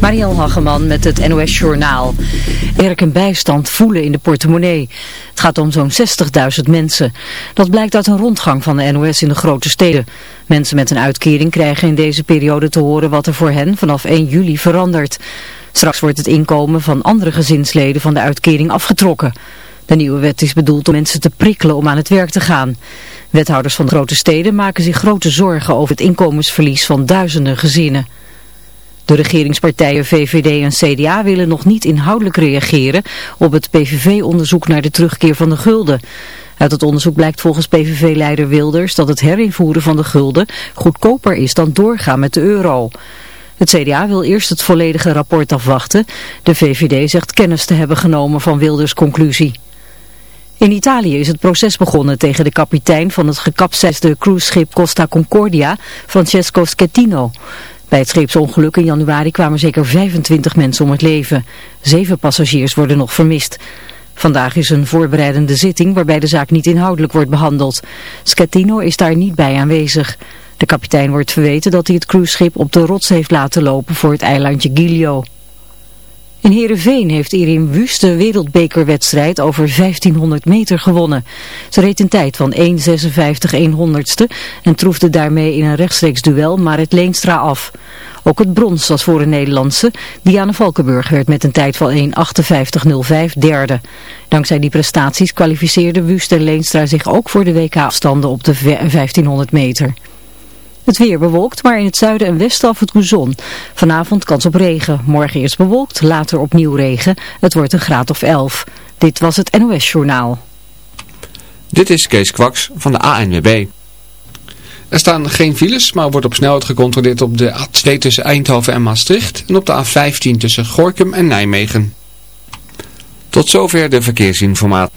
Mariel Hageman met het NOS Journaal. Werk en bijstand voelen in de portemonnee. Het gaat om zo'n 60.000 mensen. Dat blijkt uit een rondgang van de NOS in de grote steden. Mensen met een uitkering krijgen in deze periode te horen wat er voor hen vanaf 1 juli verandert. Straks wordt het inkomen van andere gezinsleden van de uitkering afgetrokken. De nieuwe wet is bedoeld om mensen te prikkelen om aan het werk te gaan. Wethouders van grote steden maken zich grote zorgen over het inkomensverlies van duizenden gezinnen. De regeringspartijen VVD en CDA willen nog niet inhoudelijk reageren op het PVV-onderzoek naar de terugkeer van de gulden. Uit het onderzoek blijkt volgens PVV-leider Wilders dat het herinvoeren van de gulden goedkoper is dan doorgaan met de euro. Het CDA wil eerst het volledige rapport afwachten. De VVD zegt kennis te hebben genomen van Wilders' conclusie. In Italië is het proces begonnen tegen de kapitein van het gekapseisde cruiseschip Costa Concordia, Francesco Schettino. Bij het scheepsongeluk in januari kwamen zeker 25 mensen om het leven. Zeven passagiers worden nog vermist. Vandaag is een voorbereidende zitting waarbij de zaak niet inhoudelijk wordt behandeld. Schettino is daar niet bij aanwezig. De kapitein wordt verweten dat hij het cruiseschip op de rots heeft laten lopen voor het eilandje Giglio. In Heerenveen heeft Erin Wust de wereldbekerwedstrijd over 1500 meter gewonnen. Ze reed een tijd van 1.56 100ste en troefde daarmee in een rechtstreeks duel Marit Leenstra af. Ook het brons was voor een Nederlandse. Diana Valkenburg werd met een tijd van 1.58.05 derde. Dankzij die prestaties kwalificeerden Wust en Leenstra zich ook voor de WK-afstanden op de 1500 meter. Het weer bewolkt, maar in het zuiden en westen af het toe zon. Vanavond kans op regen. Morgen eerst bewolkt, later opnieuw regen. Het wordt een graad of 11. Dit was het NOS Journaal. Dit is Kees Kwaks van de ANWB. Er staan geen files, maar wordt op snelheid gecontroleerd op de A2 tussen Eindhoven en Maastricht en op de A15 tussen Gorkum en Nijmegen. Tot zover de verkeersinformatie.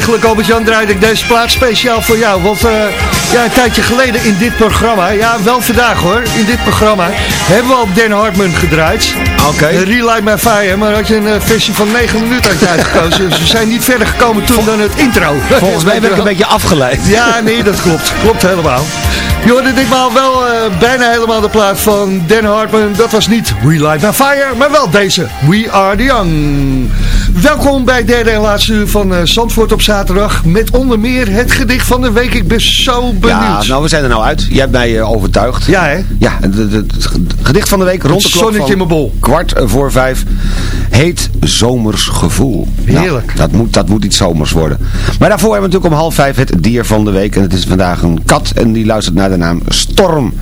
Eigenlijk Albert-Jan draaide ik deze plaats speciaal voor jou. Want uh, ja, een tijdje geleden in dit programma, ja wel vandaag hoor, in dit programma hebben we al Dan Hartman gedraaid. Oké. Okay. Relight My Fire, maar had je een uh, versie van 9 minuten uit uitgekozen. dus we zijn niet verder gekomen toen dan het intro. Volgens mij ben ik een beetje afgeleid. Ja, nee, dat klopt. Klopt helemaal. Je hoorde ditmaal wel bijna helemaal de plaat van Dan Hartman. Dat was niet Relight My Fire, maar wel deze. We Are The Young. Welkom bij derde en laatste uur van uh, Zandvoort op zaterdag. Met onder meer het gedicht van de week. Ik ben zo benieuwd. Ja, nou we zijn er nou uit. Jij hebt mij uh, overtuigd. Ja hè? Ja, het, gedicht van de week rond de klok zonnetje in mijn bol. kwart voor vijf. Heet Zomers Gevoel. Heerlijk. Nou, dat, moet, dat moet iets zomers worden. Maar daarvoor hebben we natuurlijk om half vijf het dier van de week. En het is vandaag een kat en die luistert naar de naam Storm.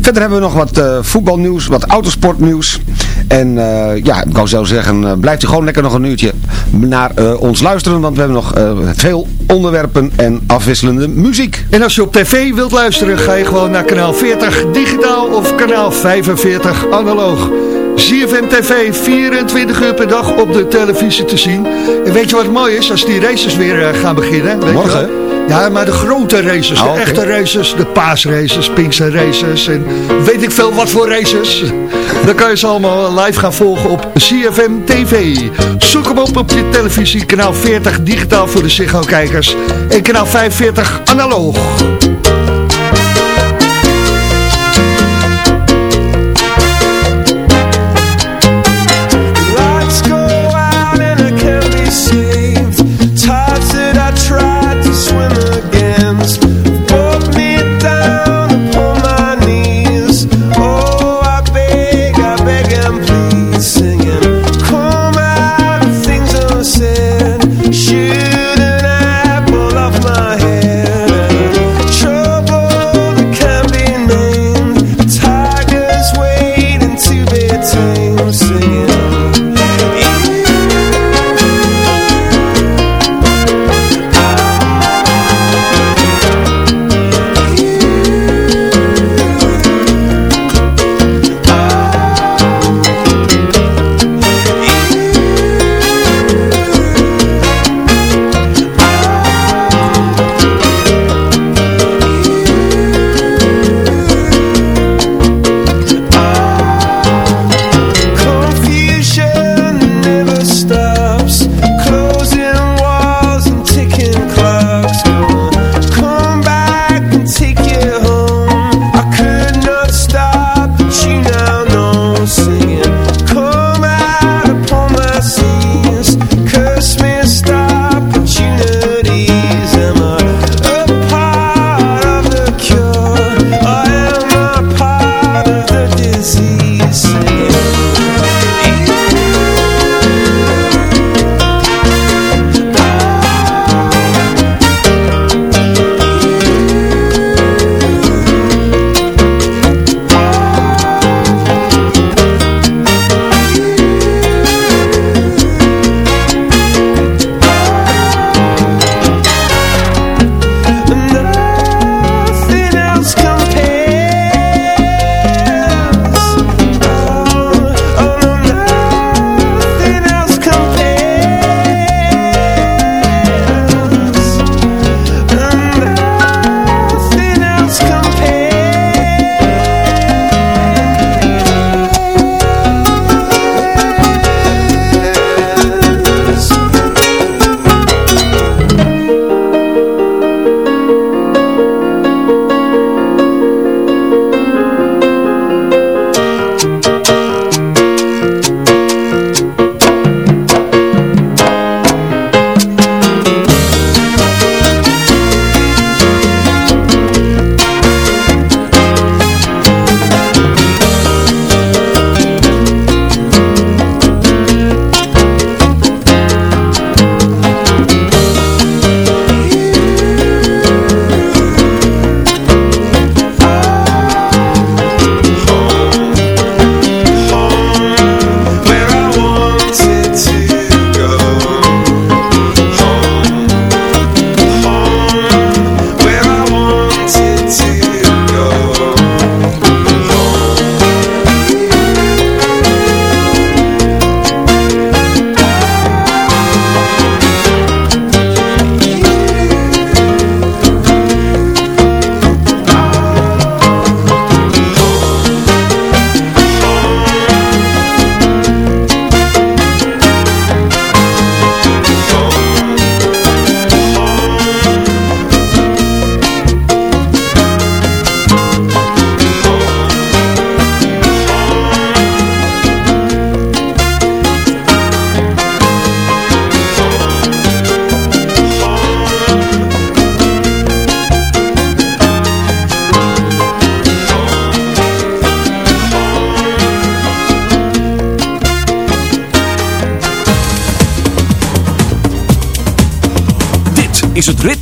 Verder hebben we nog wat uh, voetbalnieuws, wat autosportnieuws. En ja, ik wou zo zeggen, blijft u gewoon lekker nog een uurtje naar uh, ons luisteren. Want we hebben nog veel onderwerpen en afwisselende muziek. En als je op tv wilt luisteren, ga je gewoon naar kanaal 40 digitaal of kanaal 45 analoog. ZFM TV 24 uur per dag op de televisie te zien. En weet je wat mooi is? Als die races weer gaan beginnen. Weet Morgen? Je ja, maar de grote races, oh, de echte okay. races, de paasraces, Pinkster races en weet ik veel wat voor races. Dan kan je ze allemaal live gaan volgen op CFM TV. Zoek hem op op je televisie, kanaal 40 digitaal voor de Ziggo-kijkers en kanaal 45 analoog.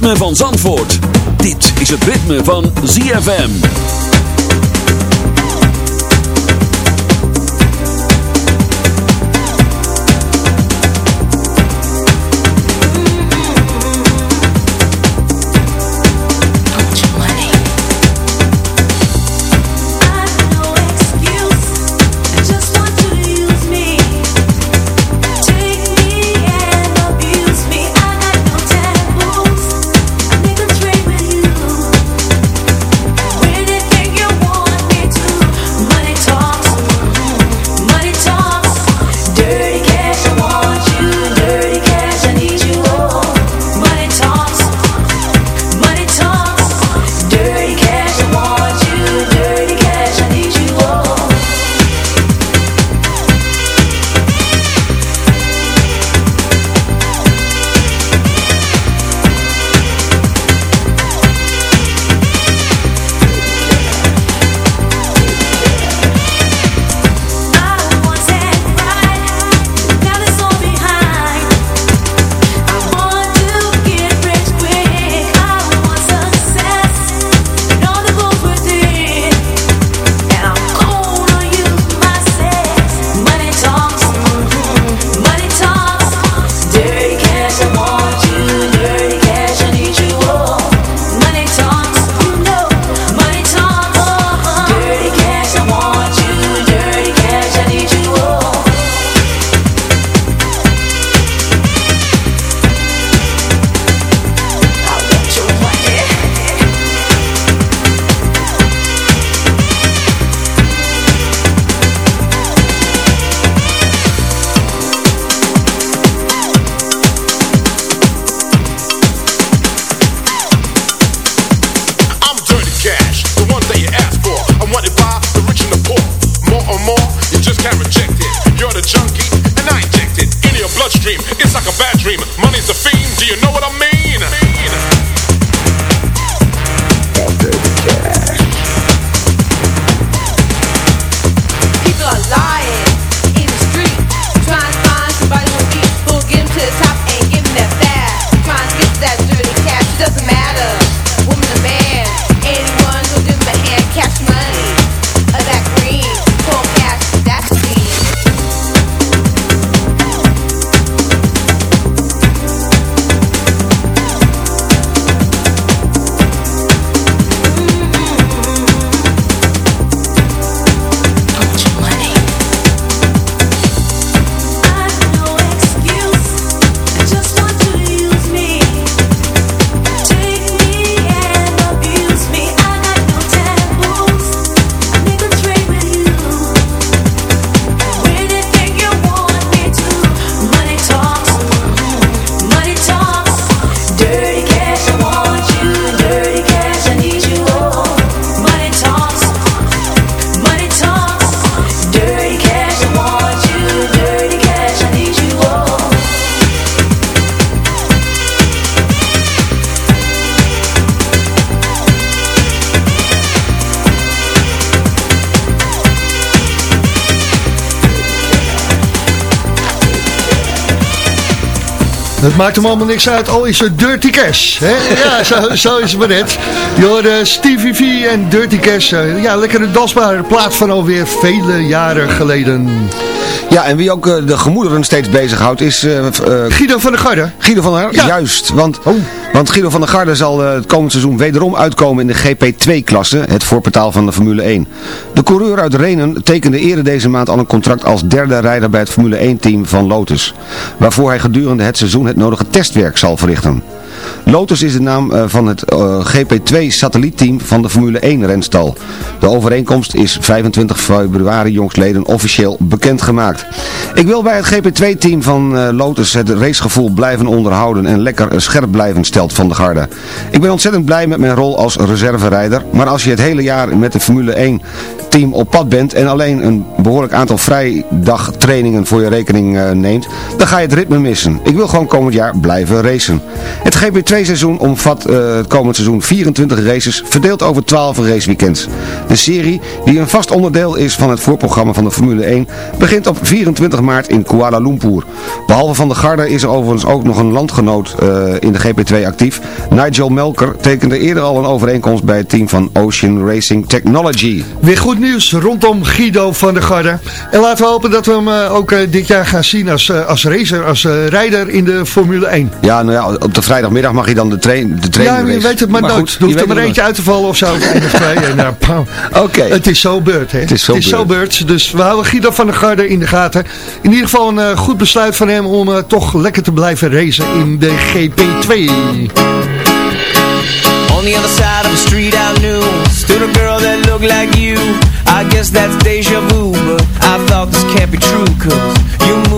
Ritme van Zandvoort. Dit is het ritme van ZFM. A bad dream. Maakt hem allemaal niks uit, al is het Dirty Cash. Hè? Ja, zo, zo is het maar net. Je hoorde Stevie V en Dirty Cash. eh, Ja, lekkere dansbare plaat van alweer vele jaren geleden. Ja, en wie ook eh, de gemoederen steeds bezighoudt is... eh, eh, Guido van der Garde. Guido van der Garde, Ja. juist. Want, Oh. Want Guido van der Garde zal eh, het komend seizoen wederom uitkomen in de GP2-klasse, het voorportaal van de Formule 1. De coureur uit Renen tekende eerder deze maand al een contract als derde rijder bij het Formule 1-team van Lotus. Waarvoor hij gedurende het seizoen het nodige testwerk zal verrichten. Lotus is de naam eh, van het eh, GP2 satellietteam van de Formule 1 renstal. De overeenkomst is 25 februari jongstleden officieel bekendgemaakt. Ik wil bij het GP2-team van eh, Lotus het racegevoel blijven onderhouden en lekker scherp blijven, stelt Van der Garde. Ik ben ontzettend blij met mijn rol als reserverijder, maar als je het hele jaar met de Formule 1 team op pad bent en alleen een behoorlijk aantal vrijdagtrainingen voor je rekening neemt, dan ga je het ritme missen. Ik wil gewoon komend jaar blijven racen. GP2-seizoen omvat eh, het komend seizoen 24 races, verdeeld over 12 raceweekends. De serie, die een vast onderdeel is van het voorprogramma van de Formule 1, begint op 24 maart in Kuala Lumpur. Behalve van de Garde is er overigens ook nog een landgenoot eh, in de GP2 actief. Nigel Melker tekende eerder al een overeenkomst bij het team van Ocean Racing Technology. Weer goed nieuws rondom Guido van der Garde. En laten we hopen dat we hem eh, ook dit jaar gaan zien als, als racer, als rijder in de Formule 1. Ja, nou ja, op de vrijdagmiddag mag hij dan de, train, de Ja, training je weet het maar, nooit. goed, er je hoeft er maar eentje uit te vallen of zo. één of twee. En, nou, pam. Oké. Het is zo beurt, hè? Het is zo beurt. Dus we houden Guido van der Garde in de gaten. In ieder geval een eh, goed besluit van hem om eh, toch lekker te blijven racen in de GP2. On the other side of the street I knew Stood a girl that looked like you I guess that's deja vu But I thought this can't be true Cause you moved to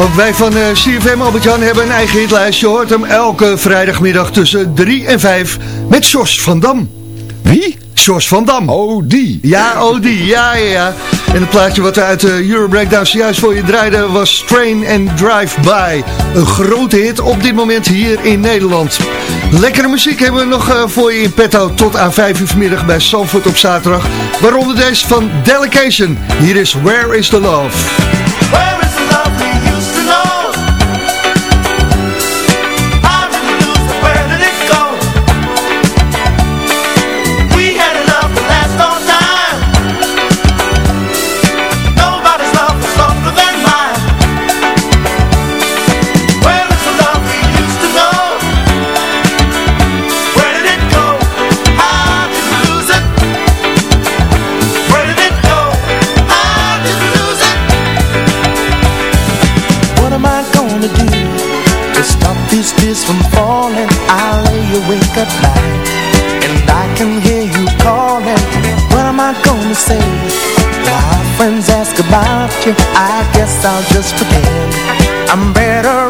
Ook wij van eh, CFM Albert-Jan hebben een eigen hitlijst. Je hoort hem elke vrijdagmiddag tussen 3 en 5 met Jos van Dam. Wie? Jos van Dam. Oh, die. Ja, oh die, ja, ja, ja. En het plaatje wat we uit de Euro Breakdown zojuist voor je draaiden was Train and Drive By. Een grote hit op dit moment hier in Nederland. Lekkere muziek hebben we nog eh, voor je in petto tot aan 5 uur vanmiddag bij Sanford op zaterdag. Waaronder deze van Delegation. Hier is Where is the Love. At and I can hear you calling. What am I gonna say? My friends ask about you, I guess I'll just pretend I'm better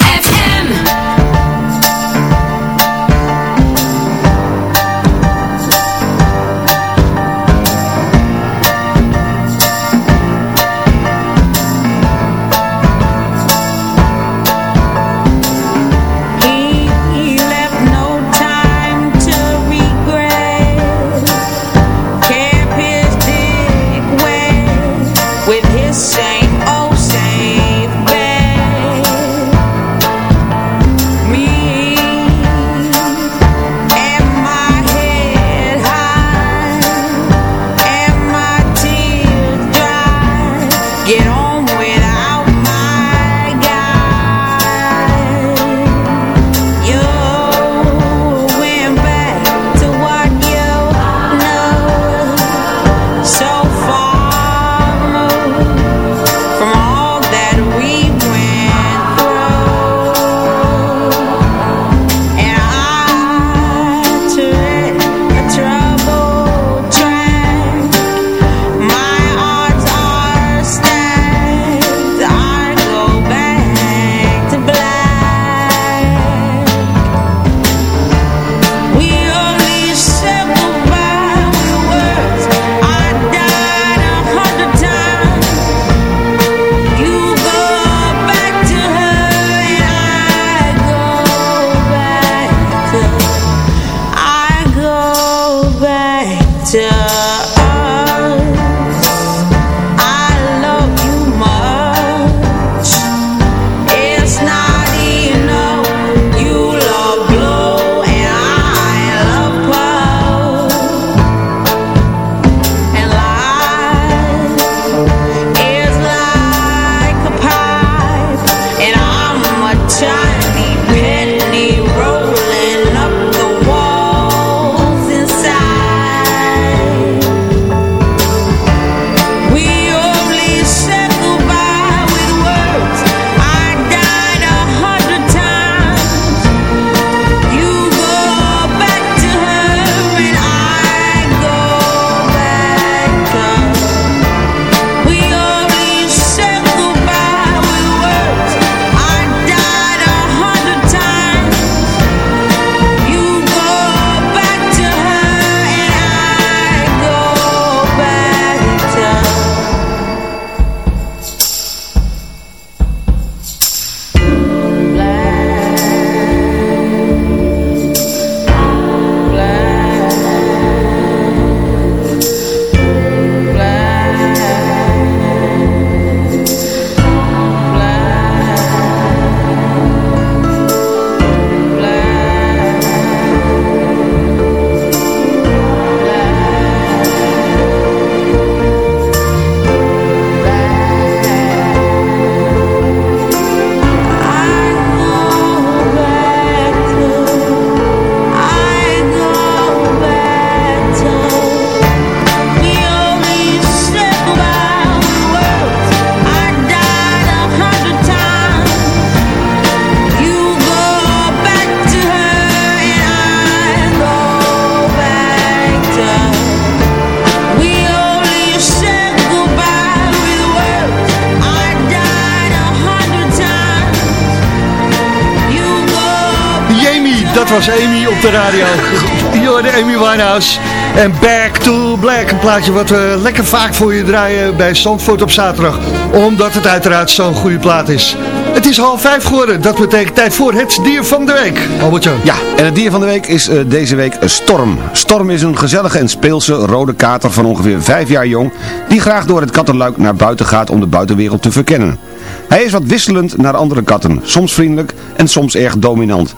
En Back to Black. Een plaatje wat we lekker vaak voor je draaien bij Zandvoort op zaterdag. Omdat het uiteraard zo'n goede plaat is. Het is half vijf geworden. Dat betekent tijd voor het dier van de week. Albertje. Ja, en het dier van de week is eh, deze week Storm. Storm is een gezellige en speelse rode kater van ongeveer vijf jaar jong... die graag door het kattenluik naar buiten gaat om de buitenwereld te verkennen. Hij is wat wisselend naar andere katten, soms vriendelijk en soms erg dominant.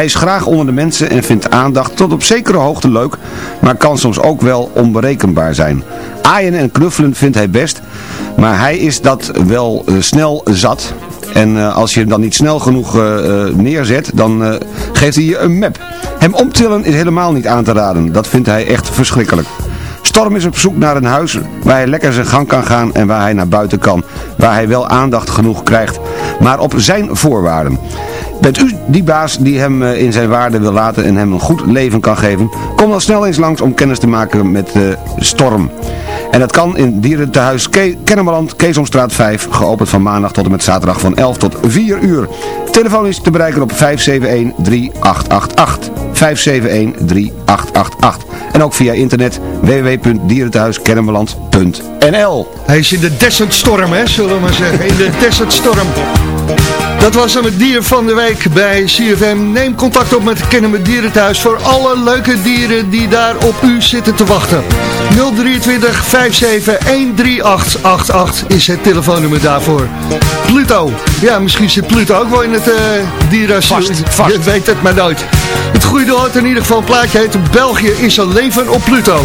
Hij is graag onder de mensen en vindt aandacht tot op zekere hoogte leuk, maar kan soms ook wel onberekenbaar zijn. Aaien en knuffelen vindt hij best, maar hij is dat wel eh, snel zat. En eh, als je hem dan niet snel genoeg eh, neerzet, dan geeft hij je een map. Hem optillen is helemaal niet aan te raden. Dat vindt hij echt verschrikkelijk. Storm is op zoek naar een huis waar hij lekker zijn gang kan gaan en waar hij naar buiten kan. Waar hij wel aandacht genoeg krijgt, maar op zijn voorwaarden. Bent u die baas die hem eh, in zijn waarde wil laten en hem een goed leven kan geven? Kom dan snel eens langs om kennis te maken met eh, Storm. En dat kan in dierentehuis Ke Kennemerland, Keesomstraat 5, geopend van maandag tot en met zaterdag van 11 tot 4 uur. Telefoon is te bereiken op 571-3888. 571-3888. En ook via internet www.dierentehuiskennemerland.nl Hij is in de Desert Storm, hè, zullen we maar zeggen. In de Desert Storm. Dat was dan het dier van de week bij CFM. Neem contact op met Kennen Dierenthuis voor alle leuke dieren die daar op u zitten te wachten. 023 57 13888 is het telefoonnummer daarvoor. Pluto. Ja, misschien zit Pluto ook wel in het uh, dierenasiel. Vast, vast. Je weet het maar nooit. Het goede hoort in ieder geval een plaatje heet België is een leven op Pluto.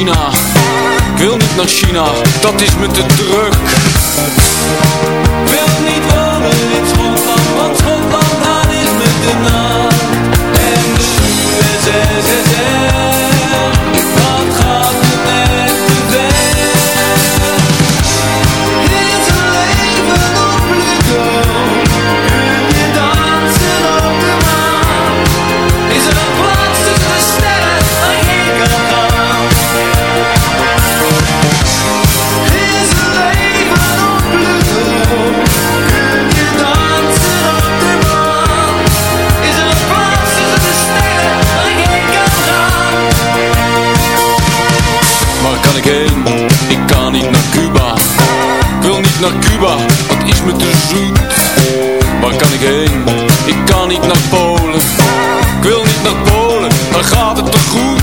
China. Ik wil niet naar China, dat is me te druk. Ik wil niet wonen in Schotland, want Schotland dat is me te na. Naar Cuba, dat is me te zoet. Waar kan ik heen? Ik kan niet naar Polen. Ik wil niet naar Polen, daar gaat het te goed.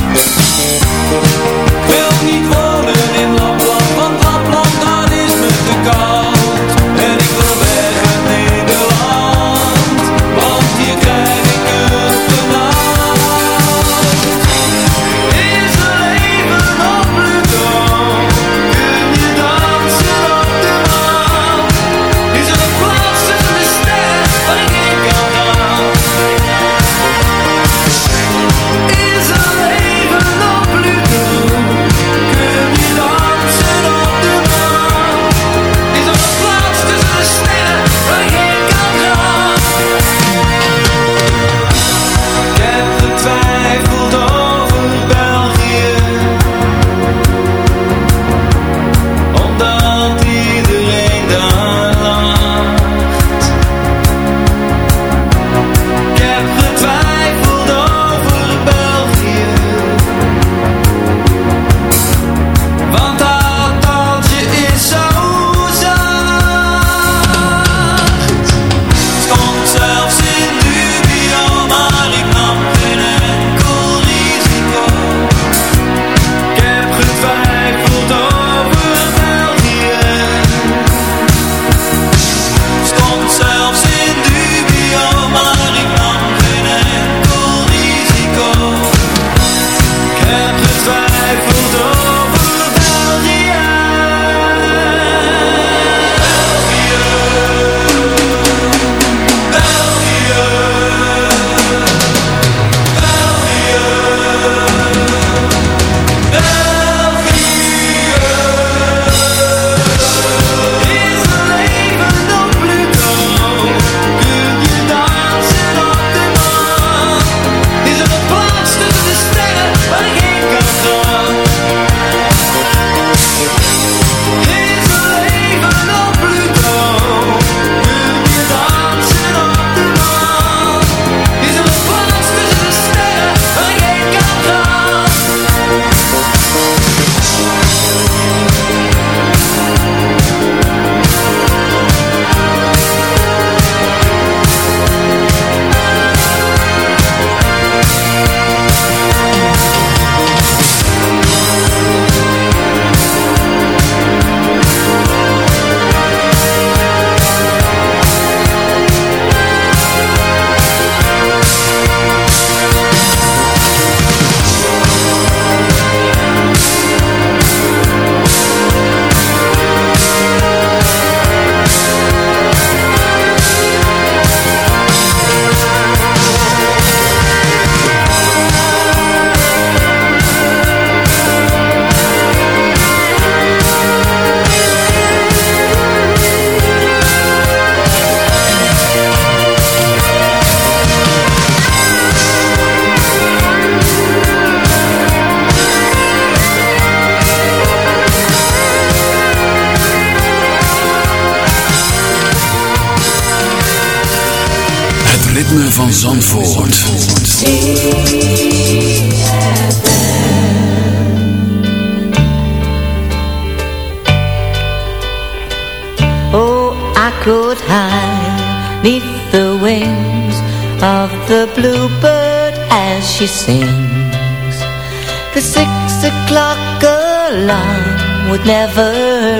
Never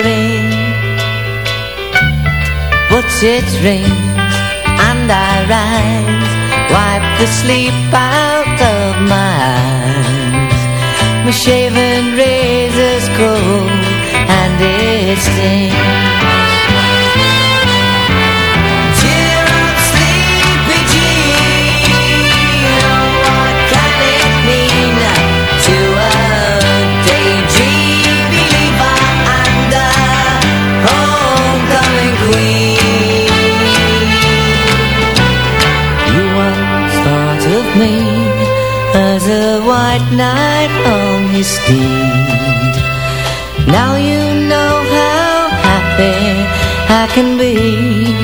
ring. But it rings and I rise, wipe the sleep out of my eyes. My shaven razor's cold and it stings. Now you know how happy I can be.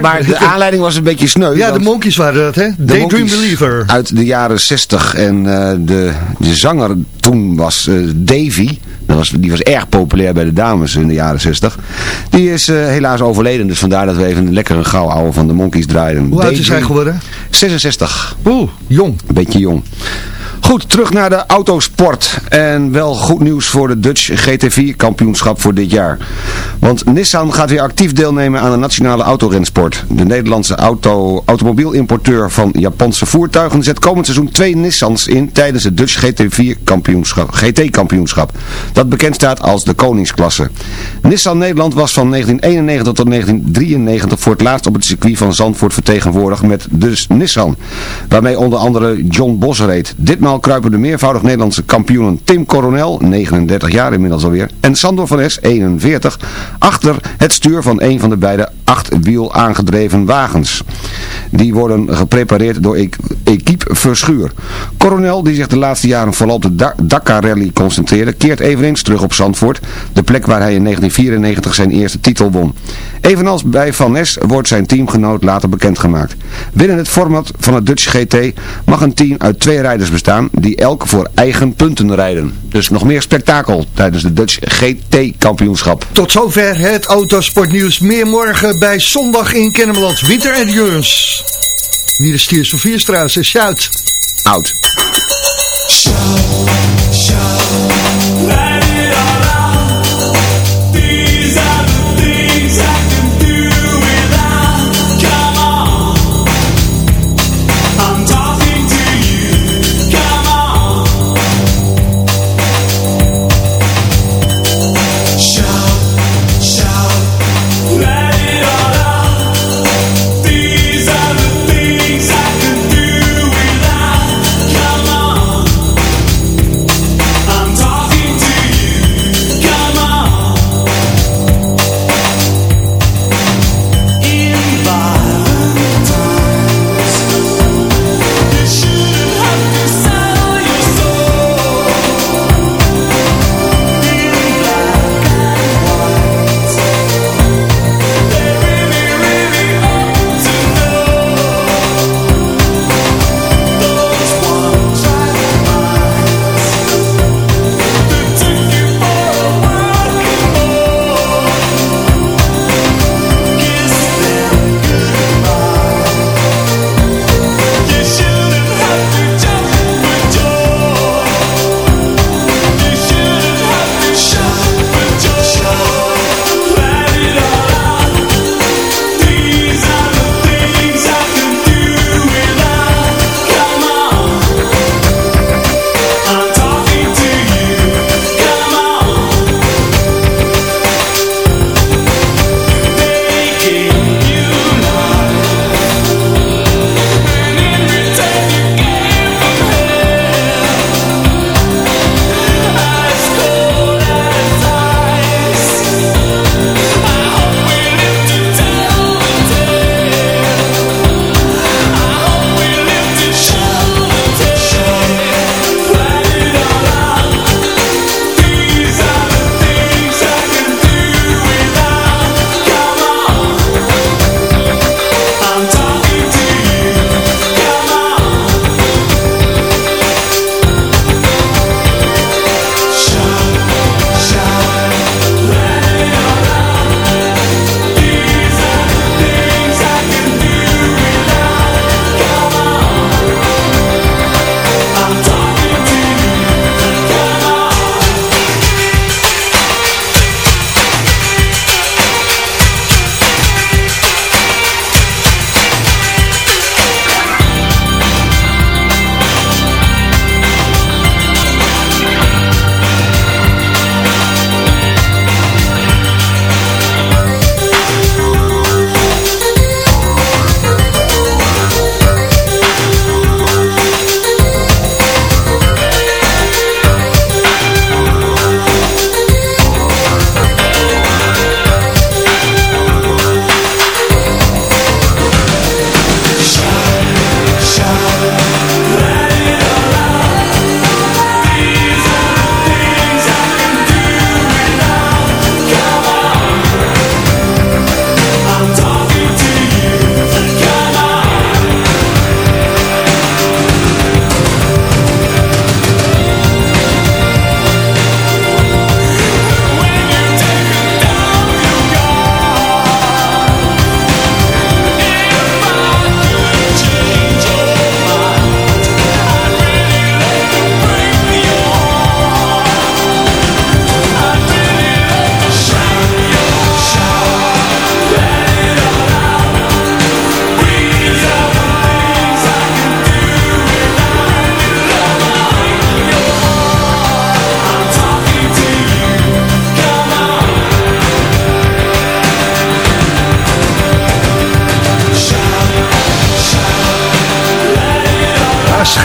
Maar de aanleiding was een beetje sneu. Ja, de Monkeys waren dat hè. de Daydream Believer. Uit de jaren 60 en eh, de, de zanger toen was eh, Davy. Dat was, die was erg populair bij de dames in de jaren 60. Die is eh, helaas overleden, dus vandaar dat we even een lekkere gauw ouwe van de Monkeys draaien. Hoe oud is hij geworden? 66. Oeh, jong. Een beetje jong. Goed, terug naar de autosport. En wel goed nieuws voor de Dutch GT4 kampioenschap voor dit jaar. Want Nissan gaat weer actief deelnemen aan de nationale autorensport. De Nederlandse auto, automobielijmporteur van Japanse voertuigen zet komend seizoen twee Nissans in tijdens het Dutch GT4 kampioenschap, GT kampioenschap. Dat bekend staat als de koningsklasse. Nissan Nederland was van 1991 tot 1993 voor het laatst op het circuit van Zandvoort vertegenwoordigd met dus Nissan. Waarmee onder andere John Bos reed. Ditmaal kruipen de meervoudig Nederlandse kampioenen Tim Coronel, 39 jaar inmiddels alweer, en Sandor van Es, 41, achter het stuur van een van de beide achtwiel aangedreven wagens. Die worden geprepareerd door e Equipe Verschuur. Coronel, die zich de laatste jaren vooral op de Da- Dakar Rally concentreerde, keert eveneens terug op Zandvoort, de plek waar hij in 1994 zijn eerste titel won. Evenals bij Van Nes wordt zijn teamgenoot later bekendgemaakt. Binnen het format van het Dutch GT mag een team uit twee rijders bestaan die elk voor eigen punten rijden. Dus nog meer spektakel tijdens de Dutch GT kampioenschap. Tot zover het autosportnieuws. Meer morgen bij Zondag in Kennemerland. Winter Endurance. Hier is Stiers van Vierstraat. en Shout.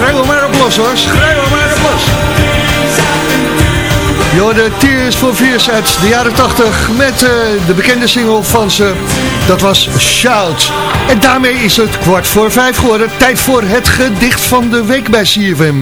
Hem maar op los hoor, schrijf hem maar op los. Yo, de Tears for Fears uit de jaren 80 met eh, de bekende single van ze. Dat was Shout. En daarmee is het kwart voor vijf geworden. Tijd voor het gedicht van de week bij CFM.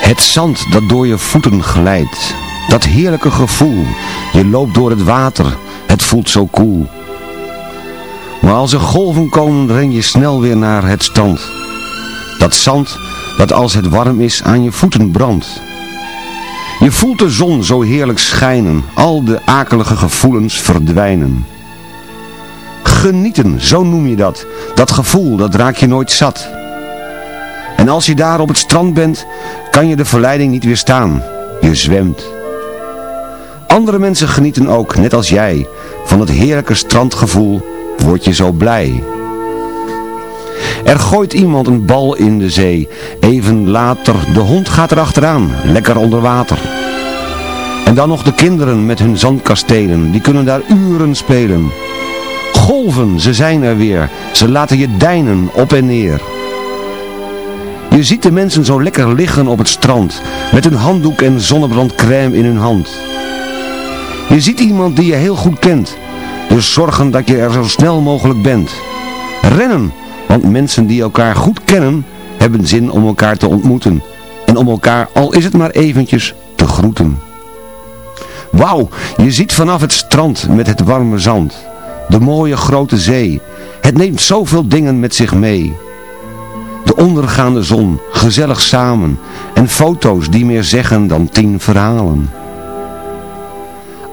Het zand dat door je voeten glijdt. Dat heerlijke gevoel. Je loopt door het water. Het voelt zo koel. Maar als er golven komen, ren je snel weer naar het strand. Dat zand dat als het warm is aan je voeten brandt. Je voelt de zon zo heerlijk schijnen. Al de akelige gevoelens verdwijnen. Genieten, zo noem je dat. Dat gevoel, dat raak je nooit zat. En als je daar op het strand bent, kan je de verleiding niet weerstaan. Je zwemt. Andere mensen genieten ook, net als jij, van het heerlijke strandgevoel, word je zo blij. Er gooit iemand een bal in de zee. Even later, de hond gaat erachteraan, lekker onder water. En dan nog de kinderen met hun zandkastelen, die kunnen daar uren spelen. Golven, ze zijn er weer, ze laten je deinen op en neer. Je ziet de mensen zo lekker liggen op het strand, met een handdoek en zonnebrandcrème in hun hand. Je ziet iemand die je heel goed kent, dus zorgen dat je er zo snel mogelijk bent. Rennen, want mensen die elkaar goed kennen, hebben zin om elkaar te ontmoeten. En om elkaar, al is het maar eventjes, te groeten. Wauw, je ziet vanaf het strand met het warme zand. De mooie grote zee. Het neemt zoveel dingen met zich mee. De ondergaande zon, gezellig samen. En foto's die meer zeggen dan tien verhalen.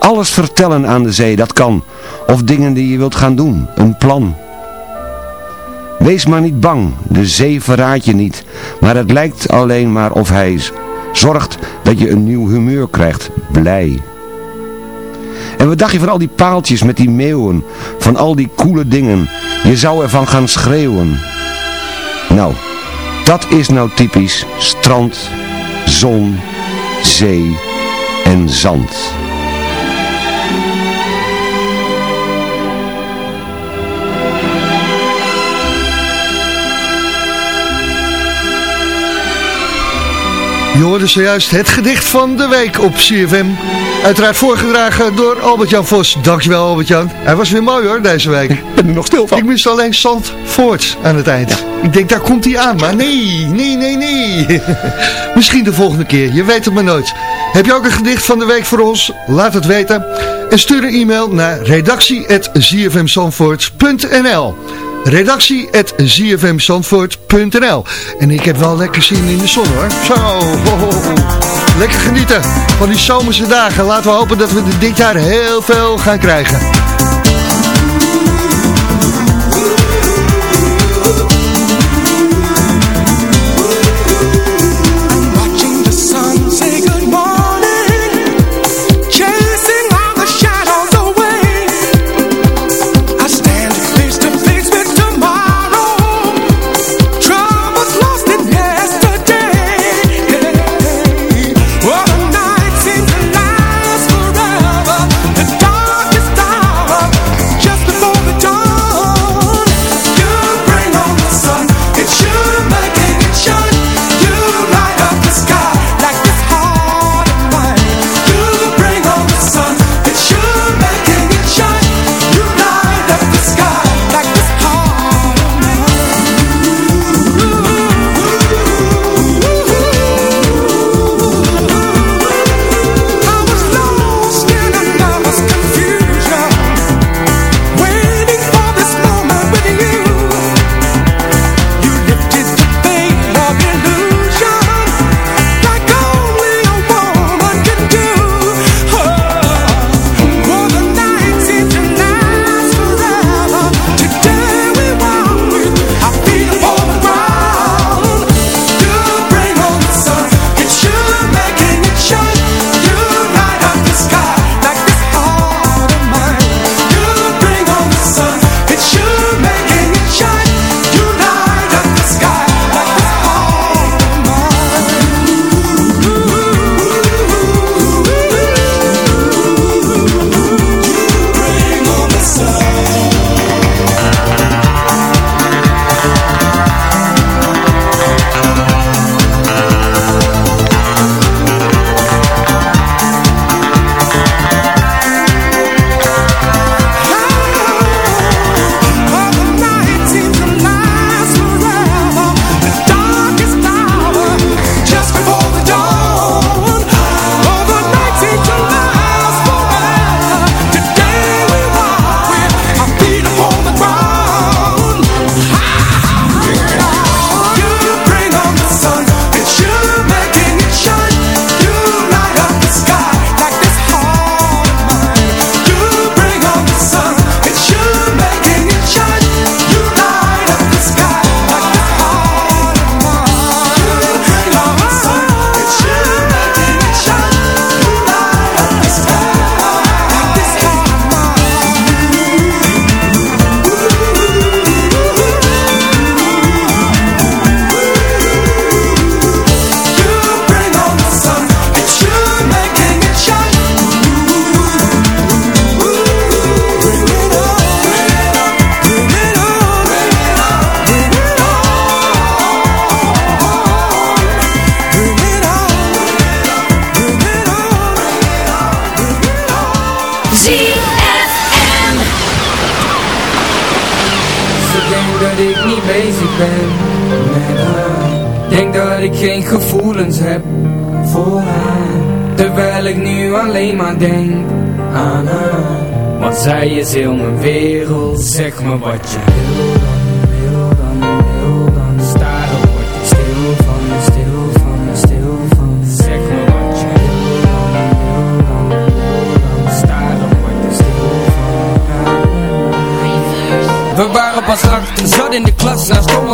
Alles vertellen aan de zee, dat kan. Of dingen die je wilt gaan doen, een plan. Wees maar niet bang, de zee verraadt je niet. Maar het lijkt alleen maar of hij zorgt dat je een nieuw humeur krijgt, blij. En wat dacht je van al die paaltjes met die meeuwen, van al die coole dingen. Je zou ervan gaan schreeuwen. Nou, dat is nou typisch strand, zon, zee en zand. Je hoorde zojuist het gedicht van de week op CFM. Uiteraard voorgedragen door Albert-Jan Vos. Dankjewel Albert-Jan. Hij was weer mooi hoor deze week. Ik ben er nog stil van. Ik mist alleen Zandvoort aan het eind. Ik denk daar komt hij aan, maar nee, nee, nee, nee. Misschien de volgende keer, je weet het maar nooit. Heb je ook een gedicht van de week voor ons? Laat het weten. En stuur een e-mail naar redactie.zfmzandvoort.nl redactie.zfmzandvoort.nl En ik heb wel lekker zin in de zon hoor. Zo, ho, ho, lekker genieten van die zomerse dagen. Laten we hopen dat we dit jaar heel veel gaan krijgen. Geen gevoelens heb voor haar. Terwijl ik nu alleen maar denk aan haar. Want zij is heel mijn wereld Zeg me wat je wil dan, wil dan, wil dan. Sta word ik stil van, stil van, stil van. Zeg me wat je wil dan, wil dan, wil dan. Word stil van. We waren pas acht, zat in de klas Naast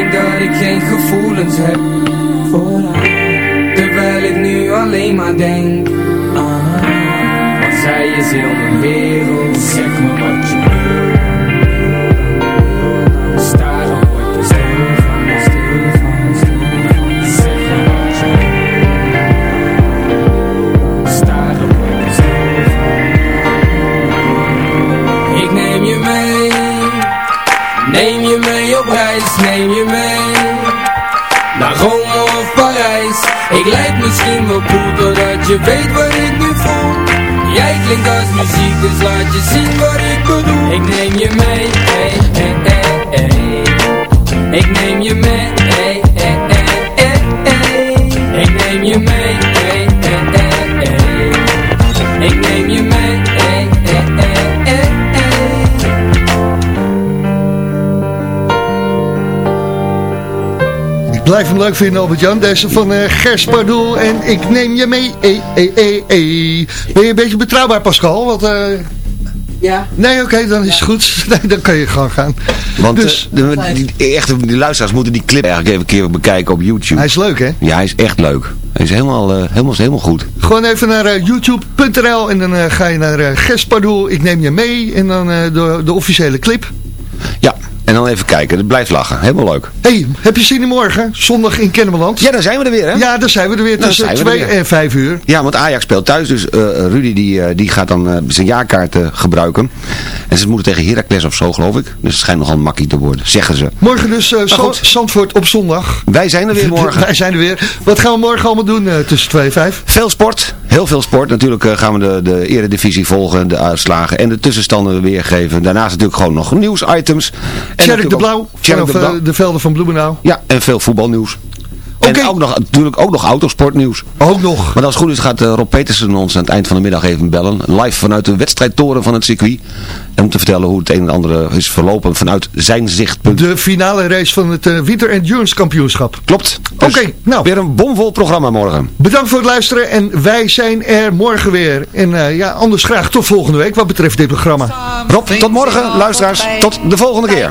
Denk dat ik geen gevoelens heb Terwijl ik nu alleen maar denk haar. Want zij is heel mijn wereld Zeg me wat je je weet wat ik nu voel Jij klinkt als muziek Dus laat je zien wat ik bedoel Ik neem je mee hey, hey, hey, hey. Ik neem je mee hey, blijf hem leuk vinden, Albert-Jan. Deze van eh Gers Pardoel en ik neem je mee. Hey, hey. Ben je een beetje betrouwbaar, Pascal? Want, eh, Ja. Nee, oké, dan is het goed. Nee, dan kan je gewoon gaan. Want Dus- eh, de, die, echt, die luisteraars moeten die clip eigenlijk even een keer bekijken op YouTube. Hij is leuk, hè? Ja, hij is echt leuk. Hij is helemaal, eh, helemaal, helemaal goed. Gewoon even naar eh, youtube.nl en dan eh, ga je naar eh Gers Pardoel, ik neem je mee. En dan eh, de, de officiële clip. Ja, en dan even kijken. Het blijft lachen. Helemaal leuk. hey, heb je zin in morgen? Zondag in Kennemerland. Ja, daar zijn we er weer, hè? Ja, daar zijn we er weer tussen zijn we er 2 weer. en 5 uur. Ja, want Ajax speelt thuis, dus eh, Rudy die, eh, die gaat dan eh, zijn jaarkaart gebruiken. En ze moeten tegen Heracles of zo, geloof ik. Dus het schijnt nogal makkie te worden, zeggen ze. Morgen dus. Zandvoort op zondag. Wij zijn er weer morgen. Wij zijn er weer. Wat gaan we morgen allemaal doen tussen 2 en 5? Veel sport, heel veel sport. Natuurlijk eh, gaan we de, de eredivisie volgen, de uitslagen en de tussenstanden weergeven. Daarnaast natuurlijk gewoon nog nieuwsitems. En Tjerk de Blauw, Tjerk de Blauw. eh, de velden van Bloemendaal. Ja, en veel voetbalnieuws. En ook nog, natuurlijk ook nog autosportnieuws. Ook nog. Maar als het goed is gaat eh, Rob Petersen ons aan het eind van de middag even bellen. Live vanuit de wedstrijdtoren van het circuit. En om te vertellen hoe het een en ander is verlopen vanuit zijn zichtpunt. De finale race van het eh, Winter Endurance Kampioenschap. Klopt. Oké, nou. Weer een bomvol programma morgen. Bedankt voor het luisteren en wij zijn er morgen weer. En eh, ja, anders graag tot volgende week wat betreft dit programma. Rob, tot morgen. Luisteraars, tot de volgende keer.